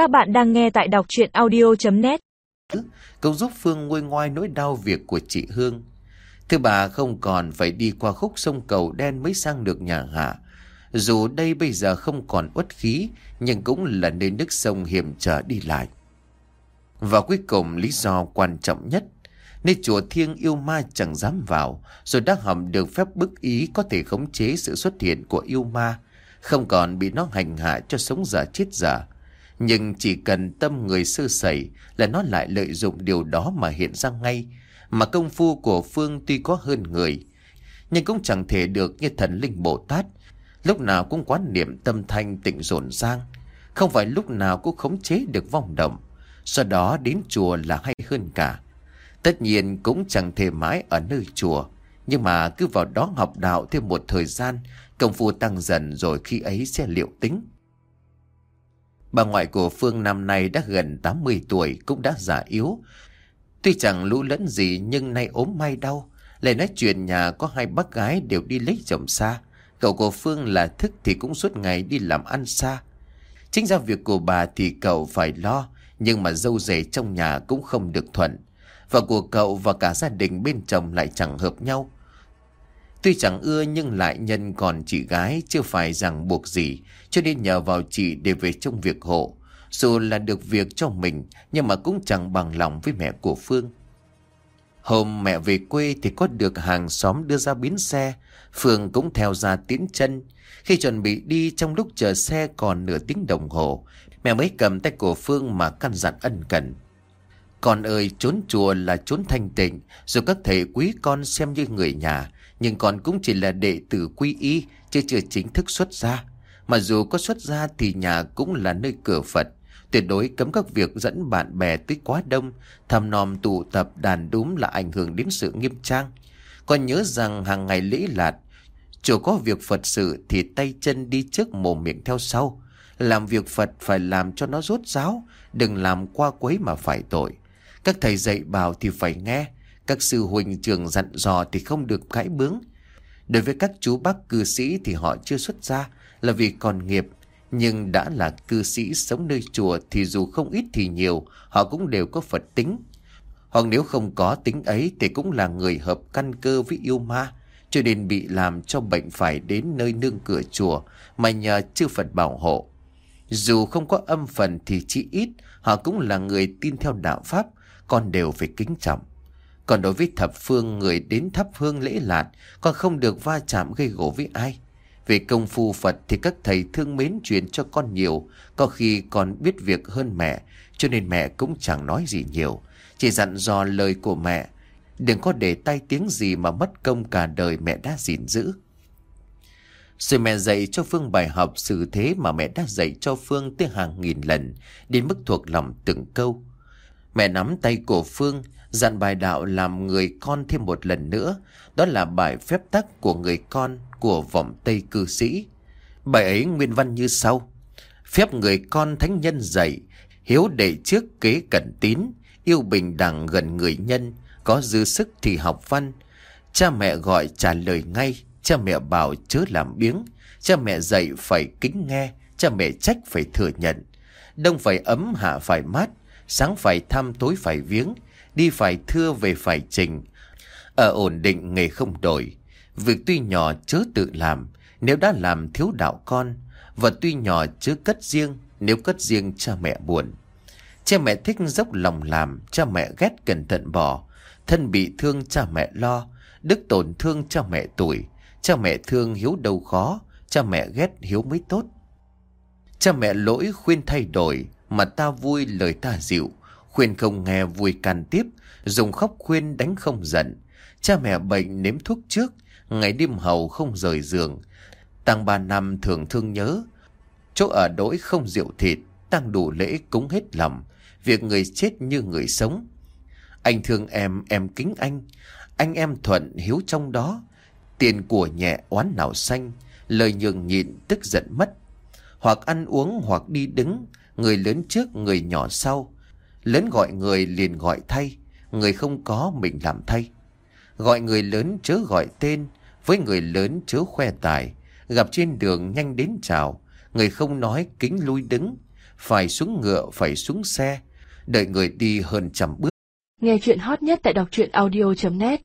Các bạn đang nghe tại đọc chuyện audio.net Cậu giúp Phương nguôi ngoai nỗi đau việc của chị Hương. Thứ bà không còn phải đi qua khúc sông cầu đen mới sang được nhà hạ. Dù đây bây giờ không còn uất khí, nhưng cũng là nơi nước sông hiểm trở đi lại. Và cuối cùng lý do quan trọng nhất, nên chùa thiêng yêu ma chẳng dám vào, rồi đã hầm được phép bức ý có thể khống chế sự xuất hiện của yêu ma, không còn bị nó hành hạ cho sống giả chết giả. Nhưng chỉ cần tâm người sơ sẩy là nó lại lợi dụng điều đó mà hiện ra ngay. Mà công phu của Phương tuy có hơn người, nhưng cũng chẳng thể được như thần linh Bồ Tát. Lúc nào cũng quán niệm tâm thanh tịnh rộn rang. Không phải lúc nào cũng khống chế được vong động. Sau đó đến chùa là hay hơn cả. Tất nhiên cũng chẳng thể mãi ở nơi chùa. Nhưng mà cứ vào đó học đạo thêm một thời gian, công phu tăng dần rồi khi ấy sẽ liệu tính. Bà ngoại của Phương năm nay đã gần 80 tuổi cũng đã già yếu. Tuy chẳng lũ lẫn gì nhưng nay ốm may đau. Lại nói chuyện nhà có hai bác gái đều đi lấy chồng xa. Cậu của Phương là thức thì cũng suốt ngày đi làm ăn xa. Chính ra việc của bà thì cậu phải lo, nhưng mà dâu rể trong nhà cũng không được thuận. Và của cậu và cả gia đình bên chồng lại chẳng hợp nhau. Tuy chẳng ưa nhưng lại nhân còn chị gái chưa phải rằng buộc gì cho nên nhờ vào chị để về trong việc hộ. Dù là được việc cho mình nhưng mà cũng chẳng bằng lòng với mẹ của Phương. Hôm mẹ về quê thì có được hàng xóm đưa ra bến xe. Phương cũng theo ra tiến chân. Khi chuẩn bị đi trong lúc chờ xe còn nửa tiếng đồng hồ, mẹ mới cầm tay của Phương mà căn dặn ân cần. Con ơi, trốn chùa là trốn thanh tịnh, rồi các thầy quý con xem như người nhà, nhưng con cũng chỉ là đệ tử quy y, chứ chưa chính thức xuất gia. Mà dù có xuất gia thì nhà cũng là nơi cửa Phật. Tuyệt đối cấm các việc dẫn bạn bè tới quá đông, thăm nom tụ tập đàn đúng là ảnh hưởng đến sự nghiêm trang. Con nhớ rằng hàng ngày lễ lạt, chủ có việc Phật sự thì tay chân đi trước mồm miệng theo sau. Làm việc Phật phải làm cho nó rốt ráo, đừng làm qua quấy mà phải tội. Các thầy dạy bảo thì phải nghe, các sư huynh trường dặn dò thì không được cãi bướng. Đối với các chú bác cư sĩ thì họ chưa xuất gia là vì còn nghiệp. Nhưng đã là cư sĩ sống nơi chùa thì dù không ít thì nhiều, họ cũng đều có Phật tính. Hoặc nếu không có tính ấy thì cũng là người hợp căn cơ với yêu ma, cho nên bị làm cho bệnh phải đến nơi nương cửa chùa mà nhờ chư Phật bảo hộ. Dù không có âm phần thì chỉ ít, họ cũng là người tin theo đạo Pháp, còn đều phải kính trọng. Còn đối với thập phương người đến thắp hương lễ lạt, con không được va chạm gây gỗ với ai. Về công phu Phật thì các thầy thương mến truyền cho con nhiều, có khi còn biết việc hơn mẹ, cho nên mẹ cũng chẳng nói gì nhiều. Chỉ dặn dò lời của mẹ, đừng có để tay tiếng gì mà mất công cả đời mẹ đã gìn giữ. Rồi mẹ dạy cho Phương bài học xử thế mà mẹ đã dạy cho Phương tới hàng nghìn lần, đến mức thuộc lòng từng câu. Mẹ nắm tay của Phương, dặn bài đạo làm người con thêm một lần nữa. Đó là bài phép tắc của người con của vọng Tây cư sĩ. Bài ấy nguyên văn như sau. Phép người con thánh nhân dạy, hiếu đệ trước kế cẩn tín, yêu bình đẳng gần người nhân, có dư sức thì học văn. Cha mẹ gọi trả lời ngay, cha mẹ bảo chớ làm biếng, cha mẹ dạy phải kính nghe, cha mẹ trách phải thừa nhận. Đông phải ấm hạ phải mát, sáng phải thăm tối phải viếng, đi phải thưa về phải trình. Ở ổn định nghề không đổi, việc tuy nhỏ chớ tự làm, nếu đã làm thiếu đạo con, và tuy nhỏ chớ cất riêng, nếu cất riêng cha mẹ buồn. Cha mẹ thích dốc lòng làm, cha mẹ ghét cẩn thận bỏ, thân bị thương cha mẹ lo, đức tổn thương cha mẹ tuổi, cha mẹ thương hiếu đâu khó, cha mẹ ghét hiếu mới tốt. Cha mẹ lỗi khuyên thay đổi, mà ta vui lời ta dịu, khuyên không nghe vui can tiếp, dùng khóc khuyên đánh không giận. Cha mẹ bệnh nếm thuốc trước, ngày đêm hầu không rời giường. Tăng ba năm thường thương nhớ, chỗ ở đỗi không rượu thịt, tăng đủ lễ cúng hết lòng, việc người chết như người sống. Anh thương em, em kính anh, anh em thuận hiếu trong đó, tiền của nhẹ oán nào xanh, lời nhường nhịn tức giận mất. Hoặc ăn uống hoặc đi đứng, người lớn trước người nhỏ sau. Lớn gọi người liền gọi thay, người không có mình làm thay. Gọi người lớn chớ gọi tên, với người lớn chớ khoe tài. Gặp trên đường nhanh đến chào, người không nói kính lui đứng. phải xuống ngựa, phải xuống xe, đợi người đi hơn trăm bước. Nghe chuyện hot nhất tại đọc truyện audio.net